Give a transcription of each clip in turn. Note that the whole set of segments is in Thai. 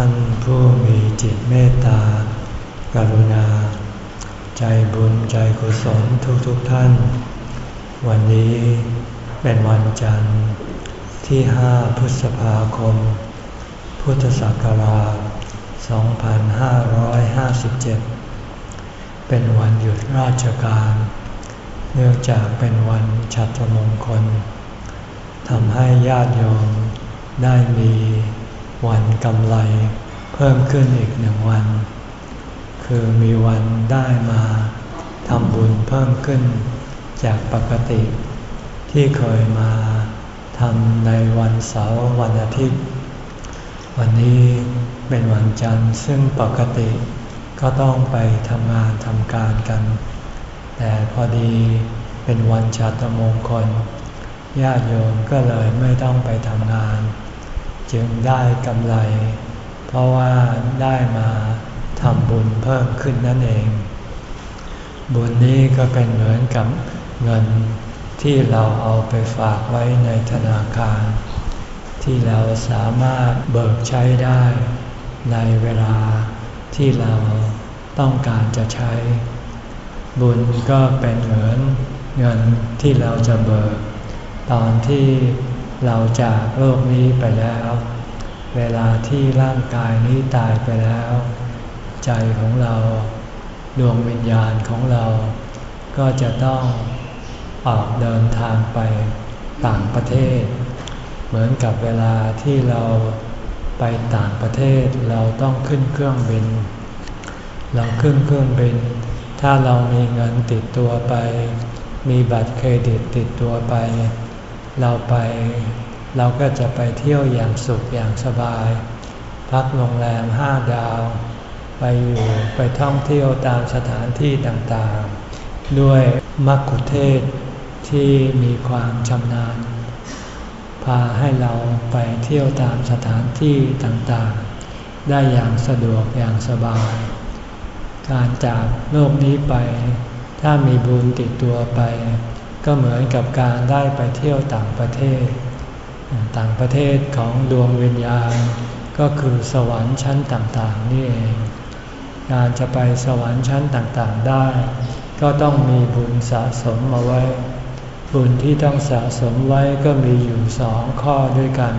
ท่านผู้มีจิตเมตตา กรุณา ใจบุญใจกุศลทุกๆทท่าน วันนี้เป็นวันจันทร์ที่ห้าพฤษภาคม พุทธศักราช 2557 เป็นวันหยุดราชการ เนื่องจากเป็นวันฉัตรมงคลทำให้ญาติโยมได้มี วันกำไรเพิ่มขึ้นอีกหนึ่งวัน คือมีวันได้มาทำบุญเพิ่มขึ้นจากปกติ ที่เคยมาทำในวันเสาร์วันอาทิตย์ วันนี้เป็นวันจันทร์ซึ่งปกติก็ต้องไปทำงานทำการกัน แต่พอดีเป็นวันชาตมงคลญาติโยมก็เลยไม่ต้องไปทำงาน จึงได้กำไร เพราะว่าได้มาทำบุญเพิ่มขึ้นนั่นเอง บุญนี้ก็เป็นเหมือนกับเงินที่เราเอาไปฝากไว้ในธนาคาร ที่เราสามารถเบิกใช้ได้ในเวลาที่เราต้องการจะใช้ บุญก็เป็นเหมือนเงินที่เราจะเบิก ตอนที่ เราจากโลกนี้ไปแล้ว เวลาที่ร่างกายนี้ตายไปแล้ว ใจของเราดวงวิญญาณของเรา ก็จะต้องออกเดินทางไปต่างประเทศ เหมือนกับเวลาที่เราไปต่างประเทศเราต้องขึ้นเครื่องบิน เราขึ้นเครื่องบิน ถ้าเรามีเงินติดตัวไป มีบัตรเครดิตติดตัวไป เราไปเราก็จะไปเที่ยวอย่างสุขอย่างสบาย พักโรงแรมห้าดาว ไปอยู่ไปท่องเที่ยวตามสถานที่ต่างๆ ด้วยมักคุเทศที่มีความชำนาญ พาให้เราไปเที่ยวตามสถานที่ต่างๆ ได้อย่างสะดวกอย่างสบาย การจากโลกนี้ไป ถ้ามีบุญติดตัวไป ก็เหมือนกับการได้ไปเที่ยวต่างประเทศ ต่างประเทศของดวงวิญญาณ ก็คือสวรรค์ชั้นต่างๆนี่เอง การจะไปสวรรค์ชั้นต่างๆได้ ก็ต้องมีบุญสะสมมาไว้ บุญที่ต้องสะสมไว้ก็มีอยู่สองข้อด้วยกัน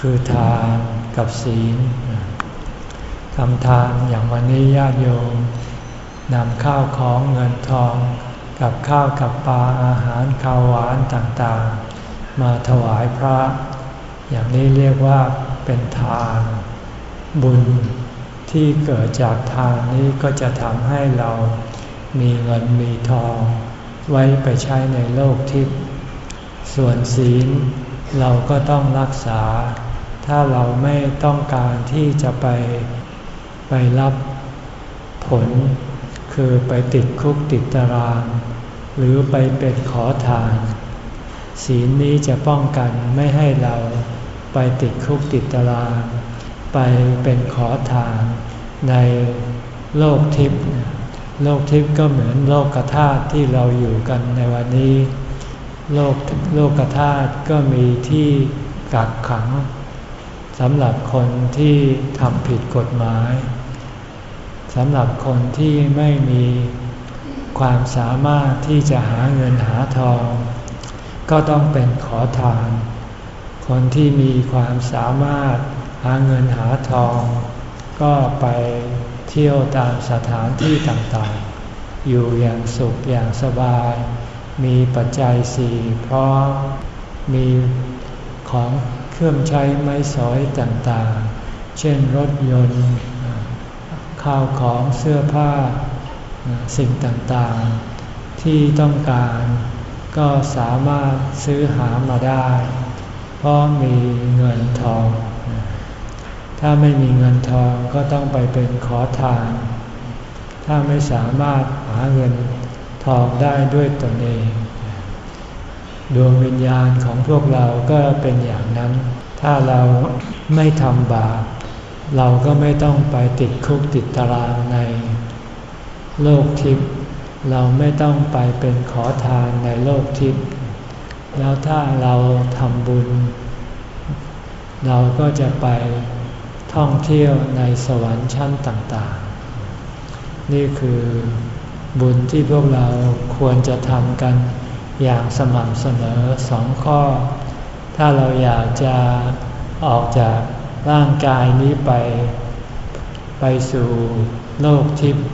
คือทานกับศีลทำทานอย่างวันนี้ญาติโยมนำข้าวของเงินทอง กับข้าวกับปลาอาหารข้าวหวานต่างๆ มาถวายพระ อย่างนี้เรียกว่าเป็นทาน บุญที่เกิดจากทานนี้ก็จะทำให้เรามีเงินมีทอง ไว้ไปใช้ในโลกทิพย์ส่วนศีลเราก็ต้องรักษา ถ้าเราไม่ต้องการที่จะไปไปรับผล คือไปติดคุกติดตาราง หรือไปเป็นขอทาน ศีลนี้จะป้องกันไม่ให้เราไปติดคุกติดตาราง ไปเป็นขอทาน ในโลกทิพย์โลกทิพย์ก็เหมือนโลกกธาตุที่เราอยู่กันในวันนี้ โลกโลกกธาตุก็มีที่กักขังสำหรับคนที่ทำผิดกฎหมาย สำหรับคนที่ไม่มีความสามารถที่จะหาเงินหาทอง ก็ต้องเป็นขอทาน คนที่มีความสามารถหาเงินหาทอง ก็ไปเที่ยวตามสถานที่ต่างๆ อยู่อย่างสุขอย่างสบาย มีปัจจัยสี่พร้อมมีของเครื่องใช้ไม้สอยต่างๆ เช่นรถยนต์ ข้าวของเสื้อผ้าสิ่งต่างๆ ที่ต้องการก็สามารถซื้อหามาได้ เพราะมีเงินทอง ถ้าไม่มีเงินทองก็ต้องไปเป็นขอทาน ถ้าไม่สามารถหาเงินทองได้ด้วยตนเอง ดวงวิญญาณของพวกเราก็เป็นอย่างนั้น ถ้าเราไม่ทำบาป เราก็ไม่ต้องไปติดคุกติดตารางใน โลกทิพย์เราไม่ต้องไปเป็นขอทานในโลกทิพย์แล้วถ้าเราทำบุญ เราก็จะไปท่องเที่ยวในสวรรค์ชั้นต่างๆ นี่คือบุญที่พวกเราควรจะทำกันอย่างสม่ำเสมอสองข้อ ถ้าเราอยากจะออกจาก ร่างกายนี้ไป ไปสู่โลกทิพย์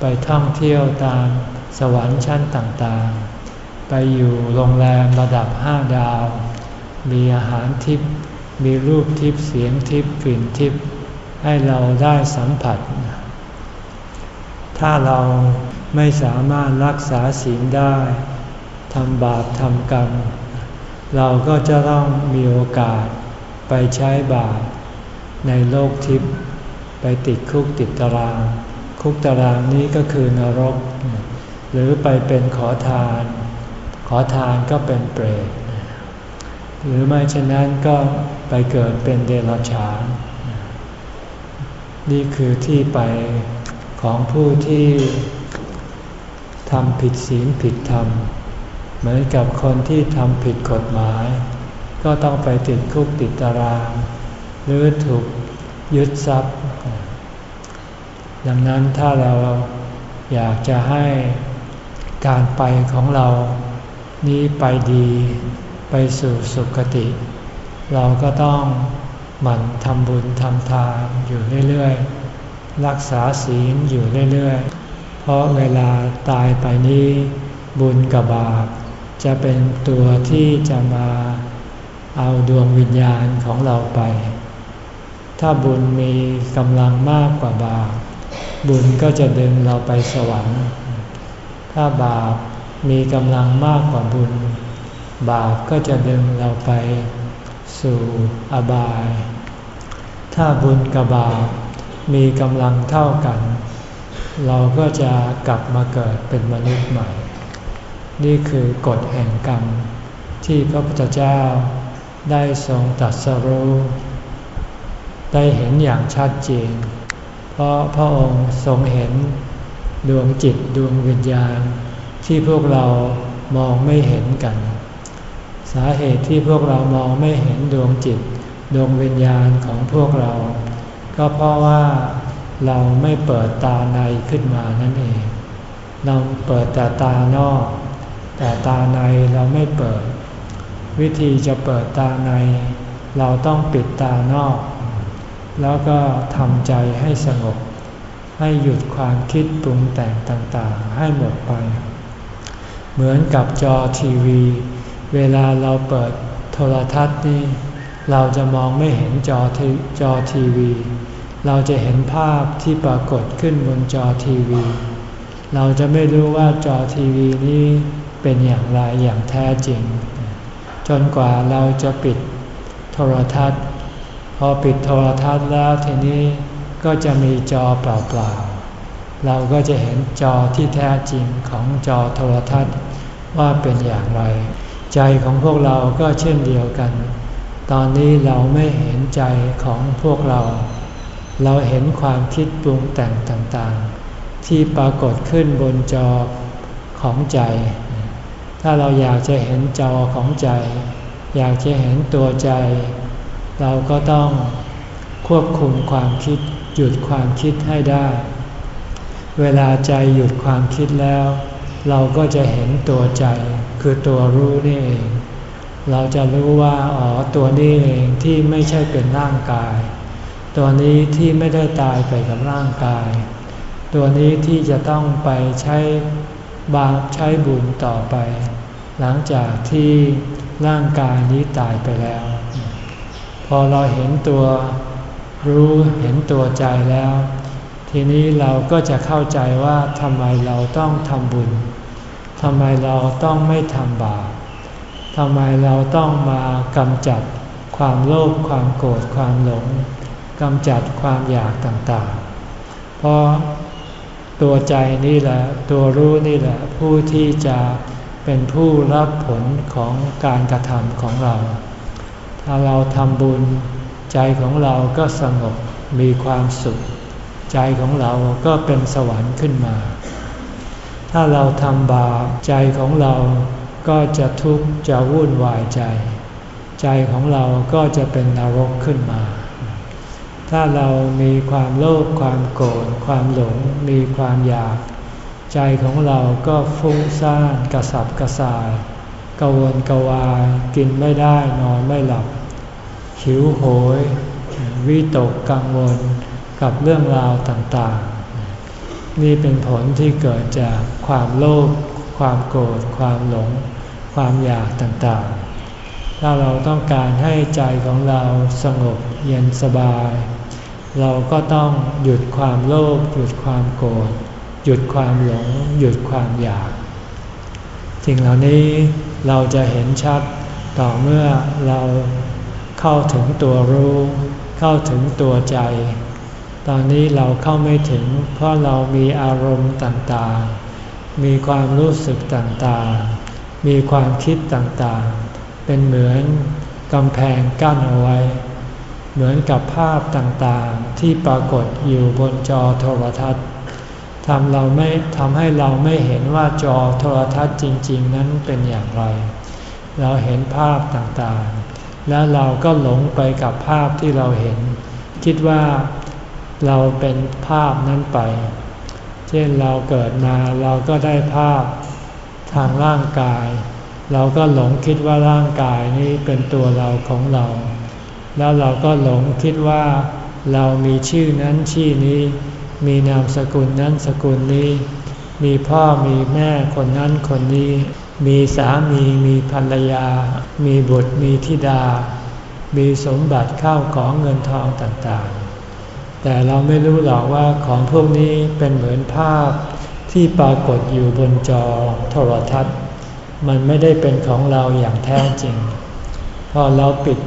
ไปท่องเที่ยวตามสวรรค์ชั้นต่างๆ ไปอยู่โรงแรมระดับห้าดาว มีอาหารทิพย์มีรูปทิพย์เสียงทิพย์กลิ่นทิพย์ให้เราได้สัมผัส ถ้าเราไม่สามารถรักษาศีลได้ทำบาปทำกรรม เราก็จะต้องมีโอกาส ไปใช้บาปในโลกทิพย์ไปติดคุกติดตาราง คุกตารางนี้ก็คือนรก หรือไปเป็นขอทาน ขอทานก็เป็นเปรตหรือไม่เช่นนั้นก็ไปเกิดเป็นเดรัจฉาน นี่คือที่ไปของผู้ที่ทำผิดศีลผิดธรรม เหมือนกับคนที่ทำผิดกฎหมาย ก็ต้องไปติดคุกติดตาราง หรือถูกยึดทรัพย์ ดังนั้นถ้าเราอยากจะให้การไปของเรานี้ไปดีไปสู่สุคติ เราก็ต้องหมั่นทำบุญทำทานอยู่เรื่อยๆ รักษาศีลอยู่เรื่อยๆ เพราะเวลาตายไปนี้ บุญกับบาปจะเป็นตัวที่จะมา เอาดวงวิญญาณของเราไป ถ้าบุญมีกำลังมากกว่าบาป บุญก็จะดึงเราไปสวรรค์ ถ้าบาปมีกำลังมากกว่าบุญ บาปก็จะดึงเราไปสู่อบาย ถ้าบุญกับบาปมีกำลังเท่ากัน เราก็จะกลับมาเกิดเป็นมนุษย์ใหม่ นี่คือกฎแห่งกรรมที่พระพุทธเจ้า ได้ทรงตัดสรู้ได้เห็นอย่างชัดเจน เพราะพระองค์ทรงเห็นดวงจิตดวงวิญญาณ ที่พวกเรามองไม่เห็นกัน สาเหตุที่พวกเรามองไม่เห็นดวงจิต ดวงวิญญาณของพวกเรา ก็เพราะว่าเราไม่เปิดตาในขึ้นมานั่นเอง เราเปิดแต่ตานอก แต่ตาในเราไม่เปิด วิธีจะเปิดตาใน เราต้องปิดตานอก แล้วก็ทำใจให้สงบ ให้หยุดความคิดปรุงแต่งต่างๆ ให้หมดไป เหมือนกับจอทีวี เวลาเราเปิดโทรทัศน์นี่เราจะมองไม่เห็นจอทจอทีวี เราจะเห็นภาพที่ปรากฏขึ้นบนจอทีวี เราจะไม่รู้ว่าจอทีวีนี้เป็นอย่างไรอย่างแท้จริง จนกว่าเราจะปิดโทรทัศน์ พอปิดโทรทัศน์แล้วทีนี้ก็จะมีจอเปล่าๆ เราก็จะเห็นจอที่แท้จริงของจอโทรทัศน์ว่าเป็นอย่างไร ใจของพวกเราก็เช่นเดียวกัน ตอนนี้เราไม่เห็นใจของพวกเรา เราเห็นความคิดปรุงแต่งต่างๆ ที่ปรากฏขึ้นบนจอของใจ ถ้าเราอยากจะเห็นจอของใจ อยากจะเห็นตัวใจ เราก็ต้องควบคุมความคิด หยุดความคิดให้ได้ เวลาใจหยุดความคิดแล้ว เราก็จะเห็นตัวใจ คือตัวรู้นี่เอง เราจะรู้ว่าอ๋อตัวนี้เองที่ไม่ใช่เป็นร่างกาย ตัวนี้ที่ไม่ได้ตายไปกับร่างกาย ตัวนี้ที่จะต้องไปใช้ บาปใช้บุญต่อไป หลังจากที่ร่างกายนี้ตายไปแล้ว พอเราเห็นตัวรู้เห็นตัวใจแล้ว ทีนี้เราก็จะเข้าใจว่าทำไมเราต้องทำบุญทำไมเราต้องไม่ทำบาปทำไมเราต้องมากำจัดความโลภความโกรธความหลงกำจัดความอยากต่างๆ เพราะ ตัวใจนี่แหละ ตัวรู้นี่แหละ ผู้ที่จะเป็นผู้รับผลของการกระทำของเรา ถ้าเราทำบุญ ใจของเราก็สงบมีความสุข ใจของเราก็เป็นสวรรค์ขึ้นมา ถ้าเราทำบาปใจของเราก็จะทุกข์จะวุ่นวายใจ ใจของเราก็จะเป็นนรกขึ้นมา ถ้าเรามีความโลภความโกรธความหลง มีความอยาก ใจของเราก็ฟุ้งซ่านกระสับกระส่ายกวนกวายกินไม่ได้นอนไม่หลับ หิวโหย วิตกกังวลกับเรื่องราวต่างๆ นี่เป็นผลที่เกิดจากความโลภความโกรธความหลง ความอยากต่างๆ ถ้าเราต้องการให้ใจของเราสงบเย็นสบาย เราก็ต้องหยุดความโลภหยุดความโกรธหยุดความหลง หยุดความอยาก สิ่งเหล่านี้เราจะเห็นชัดต่อเมื่อเราเข้าถึงตัวรู้ เข้าถึงตัวใจ ตอนนี้เราเข้าไม่ถึง เพราะเรามีอารมณ์ต่างๆ มีความรู้สึกต่างๆ มีความคิดต่างๆ เป็นเหมือนกำแพงกั้นเอาไว้ เหมือนกับภาพต่างๆ ที่ปรากฏอยู่บนจอโทรทัศน์ทำเราไม่ทำให้เราไม่เห็นว่าจอโทรทัศน์จริง ๆ นั้นเป็นอย่างไร เราเห็นภาพต่างๆ แล้วเราก็หลงไปกับภาพที่เราเห็น คิดว่าเราเป็นภาพนั้นไป เช่นเราเกิดมาเราก็ได้ภาพทางร่างกาย เราก็หลงคิดว่าร่างกายนี้เป็นตัวเราของเรา แล้วเราก็หลงคิดว่าเรามีชื่อนั้นชื่อนี้ มีนามสกุลนั้นสกุลนี้ มีพ่อมีแม่คนนั้นคนนี้ มีสามีมีภรรยา มีบุตรมีธิดา มีสมบัติเข้าของเงินทองต่างๆ แต่เราไม่รู้หรอกว่าของพวกนี้เป็นเหมือนภาพที่ปรากฏอยู่บนจอโทรทัศน์ มันไม่ได้เป็นของเราอย่างแท้จริง พอเราปิด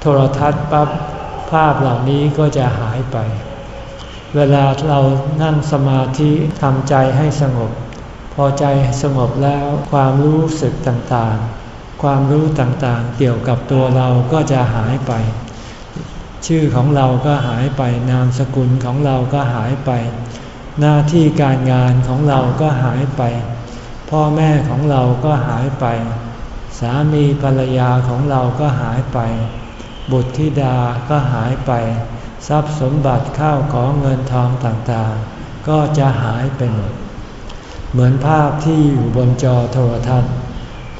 โทรทัศน์ปั๊บภาพเหล่านี้ก็จะหายไป เวลาเรานั่งสมาธิทำใจให้สงบ พอใจสงบแล้วความรู้สึกต่างๆ ความรู้ต่างๆ เกี่ยวกับตัวเราก็จะหายไป ชื่อของเราก็หายไป นามสกุลของเราก็หายไป หน้าที่การงานของเราก็หายไป พ่อแม่ของเราก็หายไป สามีภรรยาของเราก็หายไป บุตรธิดาก็หายไป ทรัพย์สมบัติข้าวของเงินทองต่างๆ ก็จะหายไปหมด เหมือนภาพที่อยู่บนจอโทรทัศน์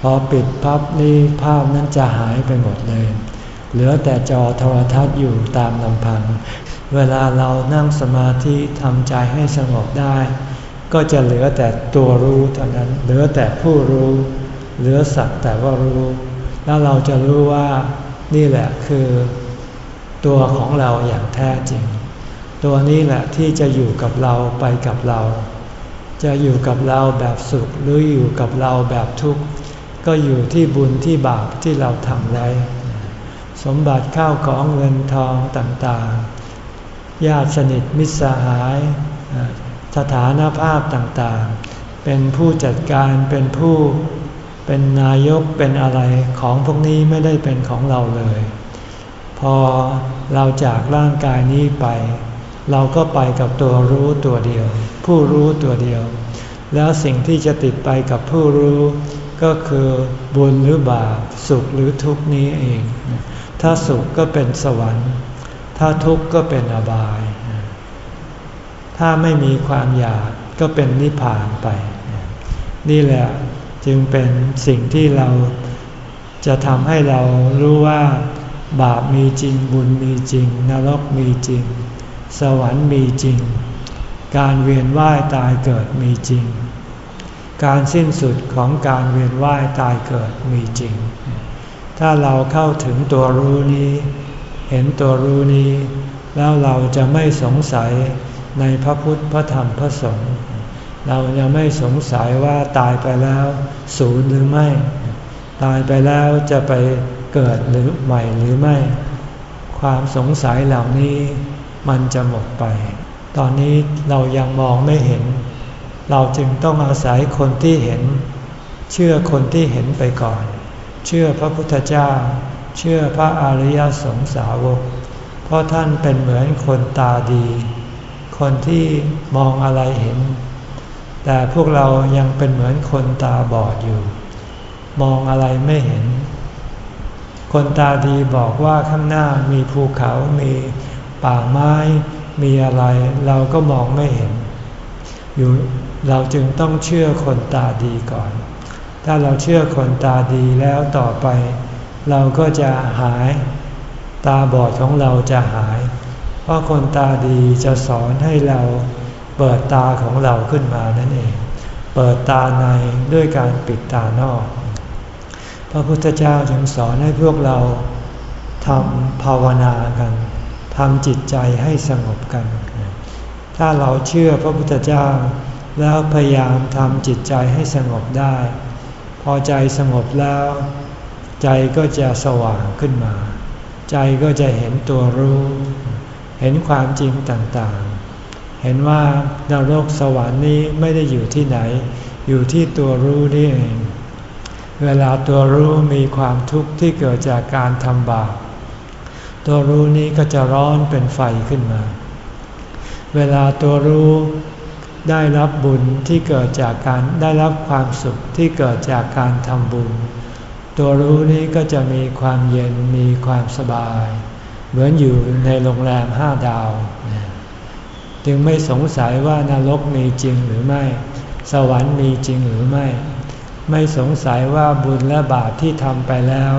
พอปิดพับนี้ภาพนั้นจะหายไปหมดเลย เหลือแต่จอโทรทัศน์อยู่ตามลำพัง เวลาเรานั่งสมาธิทำใจให้สงบได้ ก็จะเหลือแต่ตัวรู้เท่านั้น เหลือแต่ผู้รู้ เหลือสักแต่ว่ารู้ แล้วเราจะรู้ว่า นี่แหละคือตัวของเราอย่างแท้จริง ตัวนี้แหละที่จะอยู่กับเราไปกับเรา จะอยู่กับเราแบบสุขหรืออยู่กับเราแบบทุกข์ ก็อยู่ที่บุญที่บาปที่เราทำไว้สมบัติข้าวของเงินทองต่างๆ ญาติสนิทมิตรสหาย สถานภาพต่างๆ เป็นผู้จัดการเป็นผู้ เป็นนายกเป็นอะไรของพวกนี้ไม่ได้เป็นของเราเลย พอเราจากร่างกายนี้ไป เราก็ไปกับตัวรู้ตัวเดียว ผู้รู้ตัวเดียว แล้วสิ่งที่จะติดไปกับผู้รู้ก็คือบุญหรือบาปสุขหรือทุกข์นี้เอง ถ้าสุขก็เป็นสวรรค์ ถ้าทุกข์ก็เป็นอบาย ถ้าไม่มีความอยากก็เป็นนิพพานไป นี่แหละ จึงเป็นสิ่งที่เราจะทำให้เรารู้ว่าบาปมีจริงบุญมีจริง นรกมีจริง สวรรค์มีจริง การเวียนว่ายตายเกิดมีจริง การสิ้นสุดของการเวียนว่ายตายเกิดมีจริง ถ้าเราเข้าถึงตัวรู้นี้ เห็นตัวรู้นี้ แล้วเราจะไม่สงสัยในพระพุทธพระธรรมพระสงฆ์ เราจะไม่สงสัยว่าตายไปแล้วศูนย์หรือไม่ ตายไปแล้วจะไปเกิดหรือใหม่หรือไม่ ความสงสัยเหล่านี้มันจะหมดไป ตอนนี้เรายังมองไม่เห็น เราจึงต้องอาศัยคนที่เห็น เชื่อคนที่เห็นไปก่อน เชื่อพระพุทธเจ้า เชื่อพระอริยสงสาวก เพราะท่านเป็นเหมือนคนตาดี คนที่มองอะไรเห็น แต่พวกเรายังเป็นเหมือนคนตาบอดอยู่ มองอะไรไม่เห็น คนตาดีบอกว่าข้างหน้ามีภูเขามีป่าไม้มีอะไร เราก็มองไม่เห็น อยู่เราจึงต้องเชื่อคนตาดีก่อน ถ้าเราเชื่อคนตาดีแล้วต่อไป เราก็จะหาย ตาบอดของเราจะหาย เพราะคนตาดีจะสอนให้เรา เปิดตาของเราขึ้นมานั่นเอง เปิดตาในด้วยการปิดตานอก พระพุทธเจ้าจึงสอนให้พวกเราทำภาวนากันทำจิตใจให้สงบกัน ถ้าเราเชื่อพระพุทธเจ้า แล้วพยายามทำจิตใจให้สงบได้ พอใจสงบแล้ว ใจก็จะสว่างขึ้นมา ใจก็จะเห็นตัวรู้ เห็นความจริงต่างๆ เห็นว่านรกสวรรค์นี้ไม่ได้อยู่ที่ไหน อยู่ที่ตัวรู้นี่เอง เวลาตัวรู้มีความทุกข์ที่เกิดจากการทำบาป ตัวรู้นี้ก็จะร้อนเป็นไฟขึ้นมา เวลาตัวรู้ได้รับบุญที่เกิดจากการได้รับความสุขที่เกิดจากการทำบุญ ตัวรู้นี้ก็จะมีความเย็นมีความสบาย เหมือนอยู่ในโรงแรมห้าดาว จึงไม่สงสัยว่านรกมีจริงหรือไม่ สวรรค์มีจริงหรือไม่ ไม่สงสัยว่าบุญและบาปที่ทำไปแล้ว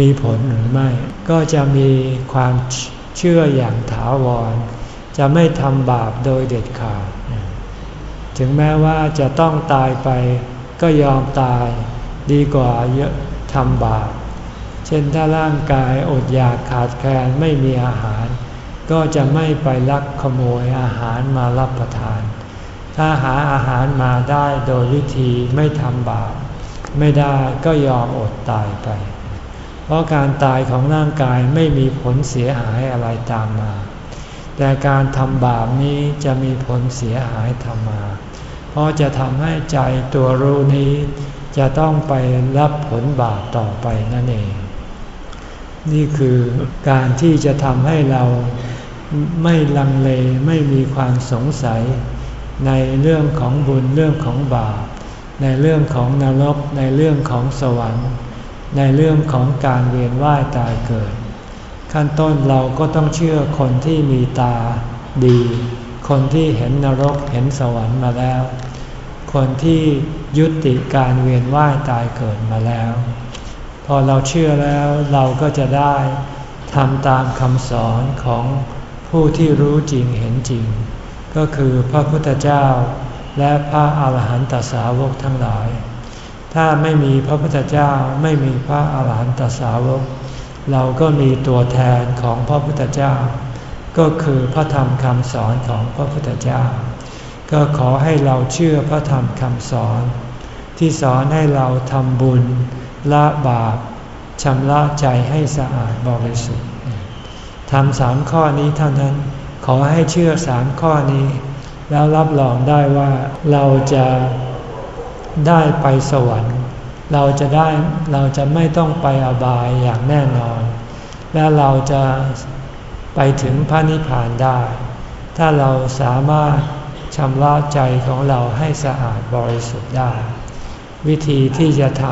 มีผลหรือไม่ ก็จะมีความเชื่ออย่างถาวร จะไม่ทำบาปโดยเด็ดขาด ถึงแม้ว่าจะต้องตายไปก็ยอมตายดีกว่าเยอะทำบาป เช่นถ้าร่างกายอดอยากขาดแคลนไม่มีอาหาร ก็จะไม่ไปลักขโมยอาหารมารับประทาน ถ้าหาอาหารมาได้โดยวิธีไม่ทำบาปไม่ได้ก็ยอมอดตายไป เพราะการตายของร่างกายไม่มีผลเสียหายอะไรตามมา แต่การทำบาปนี้จะมีผลเสียหายทำมา เพราะจะทำให้ใจตัวรู้นี้จะต้องไปรับผลบาปต่อไปนั่นเอง นี่คือการที่จะทำให้เรา ไม่ลังเลไม่มีความสงสัย ในเรื่องของบุญเรื่องของบาป ในเรื่องของนรก ในเรื่องของสวรรค์ ในเรื่องของการเวียนว่ายตายเกิด ขั้นต้นเราก็ต้องเชื่อคนที่มีตาดี คนที่เห็นนรกเห็นสวรรค์มาแล้ว คนที่ยุติการเวียนว่ายตายเกิดมาแล้ว พอเราเชื่อแล้วเราก็จะได้ทำตามคำสอนของ ผู้ที่รู้จริงเห็นจริง ก็คือพระพุทธเจ้า และพระอาหารหันตสาวกทั้งหลาย ถ้าไม่มีพระพุทธเจ้าไม่มีพระอาหารหันตสาวก เราก็มีตัวแทนของพระพุทธเจ้า ก็คือพระธรรมคำสอนของพระพุทธเจ้า ก็ขอให้เราเชื่อพระธรรมคำสอน ที่สอนให้เราทำบุญละบาปชำระใจให้สะอาดบริสุทธิ์ ทำสามข้อนี้เท่านั้น ขอให้เชื่อสามข้อนี้ แล้วรับรองได้ว่าเราจะได้ไปสวรรค์ เราจะได้เราจะไม่ต้องไปอบายอย่างแน่นอน และเราจะไปถึงพระนิพพานได้ ถ้าเราสามารถชำระใจของเราให้สะอาดบริสุทธิ์ได้ วิธีที่จะท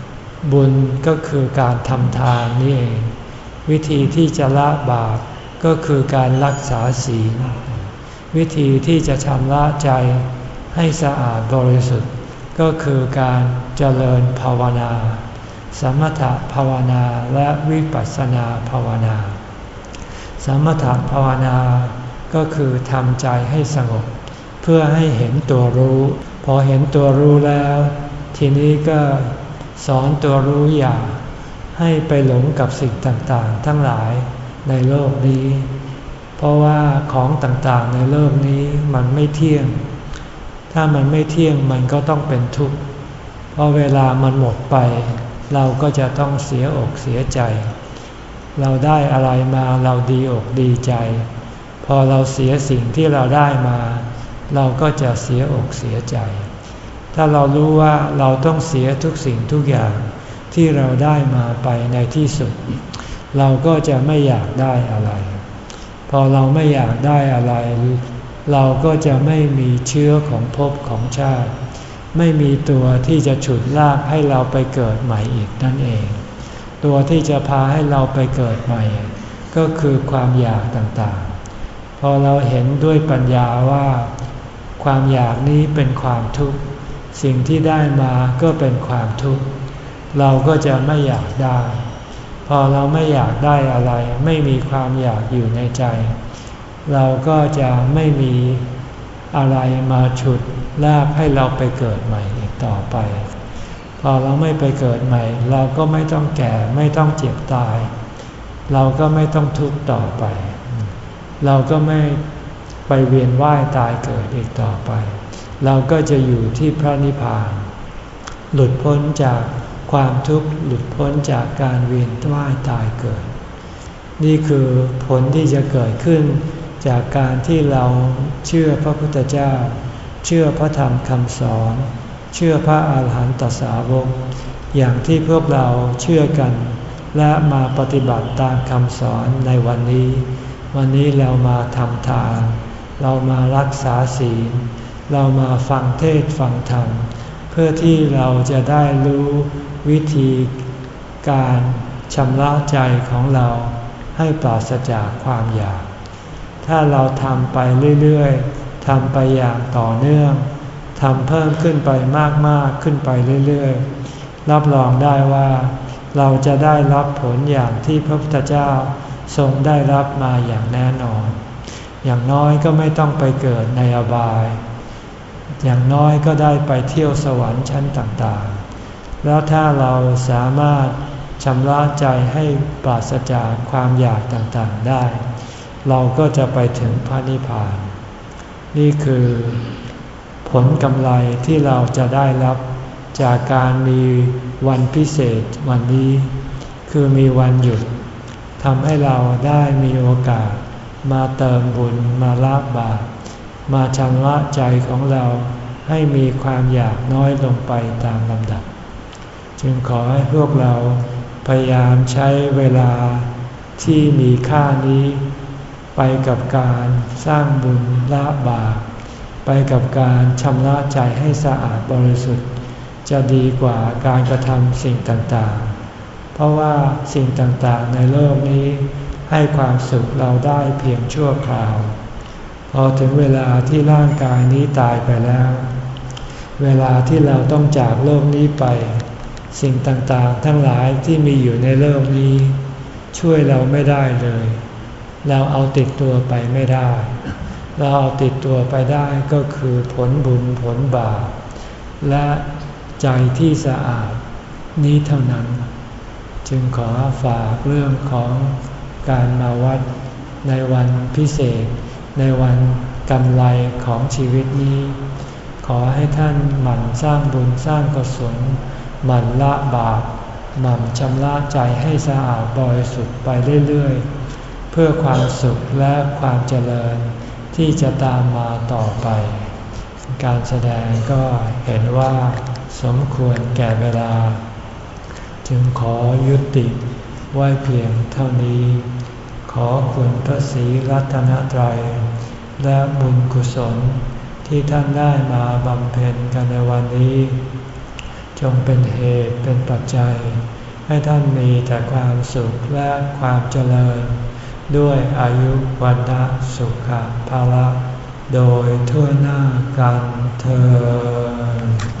ำบุญก็คือการทำทานนี่เอง วิธีที่จะละบาปก็คือการรักษาศีล วิธีที่จะชำระใจให้สะอาดบริสุทธิ์ ก็คือการเจริญภาวนา สมถภาวนาและวิปัสสนาภาวนา สมถภาวนาก็คือทำใจให้สงบ เพื่อให้เห็นตัวรู้ พอเห็นตัวรู้แล้ว ทีนี้ก็สอนตัวรู้อย่า ให้ไปหลงกับสิ่งต่างๆ ทั้งหลายในโลกนี้ เพราะว่าของต่างๆในโลกนี้มันไม่เที่ยง ถ้ามันไม่เที่ยงมันก็ต้องเป็นทุกข์ เพราะเวลามันหมดไป เราก็จะต้องเสียอกเสียใจ เราได้อะไรมาเราดีอกดีใจ พอเราเสียสิ่งที่เราได้มา เราก็จะเสียอกเสียใจ ถ้าเรารู้ว่าเราต้องเสียทุกสิ่งทุกอย่าง ที่เราได้มาไปในที่สุด เราก็จะไม่อยากได้อะไร พอเราไม่อยากได้อะไร เราก็จะไม่มีเชื้อของภพของชาติ ไม่มีตัวที่จะฉุดลากให้เราไปเกิดใหม่อีกนั่นเอง ตัวที่จะพาให้เราไปเกิดใหม่ ก็คือความอยากต่างๆ พอเราเห็นด้วยปัญญาว่า ความอยากนี้เป็นความทุกข์ สิ่งที่ได้มาก็เป็นความทุกข์ เราก็จะไม่อยากได้ พอเราไม่อยากได้อะไร ไม่มีความอยากอยู่ในใจ เราก็จะไม่มีอะไรมาฉุดลากให้เราไปเกิดใหม่อีกต่อไป พอเราไม่ไปเกิดใหม่ เราก็ไม่ต้องแก่ไม่ต้องเจ็บตาย เราก็ไม่ต้องทุกข์ต่อไป เราก็ไม่ไปเวียนว่ายตายเกิดอีกต่อไป เราก็จะอยู่ที่พระนิพพาน หลุดพ้นจาก ความทุกข์หลุดพ้นจากการเวียนว่ายตายเกิด นี่คือผลที่จะเกิดขึ้นจากการที่เราเชื่อพระพุทธเจ้า เชื่อพระธรรมคำสอน เชื่อพระอาหารหันตสาวก อย่างที่พวกเราเชื่อกัน และมาปฏิบัติตามคำสอนในวันนี้ วันนี้เรามาทำทาน เรามารักษาศีล เรามาฟังเทศฟังธรรม เพื่อที่เราจะได้รู้วิธีการชำระใจของเราให้ปราศจากความอยาก ถ้าเราทำไปเรื่อยๆทำไปอย่างต่อเนื่องทำเพิ่มขึ้นไปมากๆขึ้นไปเรื่อยๆ รับรองได้ว่า เราจะได้รับผลอย่างที่พระพุทธเจ้าทรงได้รับมาอย่างแน่นอน อย่างน้อยก็ไม่ต้องไปเกิดในอบาย อย่างน้อยก็ได้ไปเที่ยวสวรรค์ชั้นต่างๆ แล้วถ้าเราสามารถชำระใจให้ปราศจากความอยากต่างๆได้ เราก็จะไปถึงพระนิพพาน นี่คือผลกำไรที่เราจะได้รับจากการมีวันพิเศษวันนี้ คือมีวันหยุดทำให้เราได้มีโอกาส มาเติมบุญมาละบาปมาชำระใจของเรา ให้มีความอยากน้อยลงไปตามลำดับ จึงขอให้พวกเราพยายามใช้เวลาที่มีค่านี้ ไปกับการสร้างบุญละบาปไปกับการชำระใจให้สะอาดบริสุทธิ์ จะดีกว่าการกระทำสิ่งต่างๆ เพราะว่าสิ่งต่างๆในโลกนี้ให้ความสุขเราได้เพียงชั่วคราว พอถึงเวลาที่ร่างกายนี้ตายไปแล้ว เวลาที่เราต้องจากโลกนี้ไป สิ่งต่างๆ ทั้งหลายที่มีอยู่ในโลกนี้ ช่วยเราไม่ได้เลย เราเอาติดตัวไปไม่ได้ เราเอาติดตัวไปได้ก็คือผลบุญผลบาปและใจที่สะอาดนี้เท่านั้น จึงขอฝากเรื่องของการมาวัดในวันพิเศษ ในวันกำไรของชีวิตนี้ ขอให้ท่านหมั่นสร้างบุญสร้างกุศลหมั่นละบาปหมั่นชำระใจให้สะอาดบริสุทธิ์ไปเรื่อยๆ เพื่อความสุขและความเจริญที่จะตามมาต่อไป การแสดงก็เห็นว่าสมควรแก่เวลา จึงขอยุติไว้เพียงเท่านี้ ขอคุณพระศรีรัตนตรัย และบุญกุศลที่ท่านได้มาบำเพ็ญกันในวันนี้ จงเป็นเหตุเป็นปัจจัย ให้ท่านมีแต่ความสุขและความเจริญ ด้วยอายุวันนะสุขภาละโดยทั่วหน้ากันเธอ